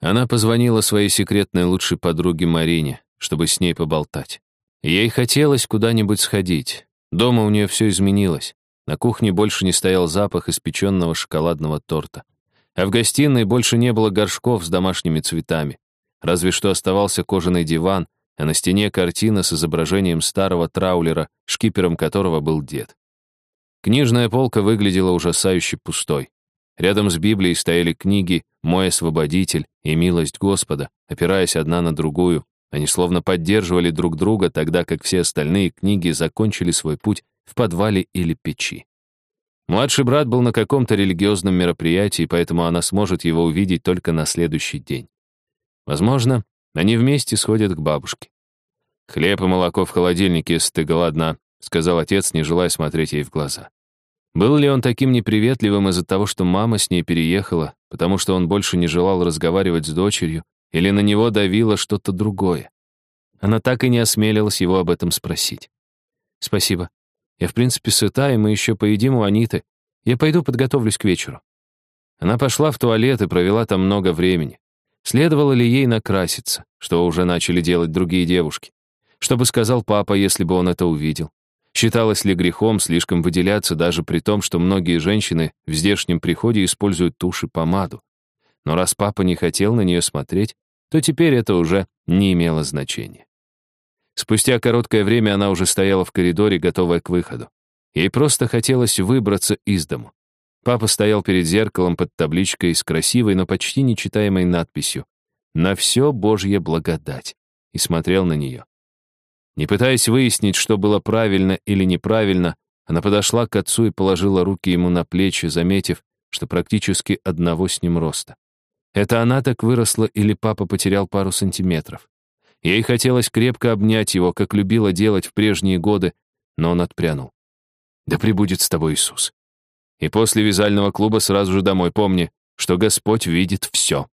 Она позвонила своей секретной лучшей подруге Марине, чтобы с ней поболтать. Ей хотелось куда-нибудь сходить. Дома у нее все изменилось. На кухне больше не стоял запах испеченного шоколадного торта. А в гостиной больше не было горшков с домашними цветами. Разве что оставался кожаный диван, а на стене картина с изображением старого траулера, шкипером которого был дед. Книжная полка выглядела ужасающе пустой. Рядом с Библией стояли книги «Мой освободитель» и «Милость Господа», опираясь одна на другую. Они словно поддерживали друг друга, тогда как все остальные книги закончили свой путь в подвале или печи. Младший брат был на каком-то религиозном мероприятии, поэтому она сможет его увидеть только на следующий день. Возможно, они вместе сходят к бабушке. «Хлеб и молоко в холодильнике, если ты голодна», — сказал отец, не желая смотреть ей в глаза. Был ли он таким неприветливым из-за того, что мама с ней переехала, потому что он больше не желал разговаривать с дочерью, или на него давило что-то другое? Она так и не осмелилась его об этом спросить. «Спасибо. Я, в принципе, сыта, и мы еще поедим у Аниты. Я пойду подготовлюсь к вечеру». Она пошла в туалет и провела там много времени. Следовало ли ей накраситься, что уже начали делать другие девушки? Что бы сказал папа, если бы он это увидел? Считалось ли грехом слишком выделяться даже при том, что многие женщины в здешнем приходе используют тушь и помаду? Но раз папа не хотел на нее смотреть, то теперь это уже не имело значения. Спустя короткое время она уже стояла в коридоре, готовая к выходу. Ей просто хотелось выбраться из дому. Папа стоял перед зеркалом под табличкой с красивой, но почти нечитаемой надписью «На все Божья благодать» и смотрел на нее. Не пытаясь выяснить, что было правильно или неправильно, она подошла к отцу и положила руки ему на плечи, заметив, что практически одного с ним роста. Это она так выросла или папа потерял пару сантиметров. Ей хотелось крепко обнять его, как любила делать в прежние годы, но он отпрянул. «Да пребудет с тобой Иисус». И после вязального клуба сразу же домой помни, что Господь видит все.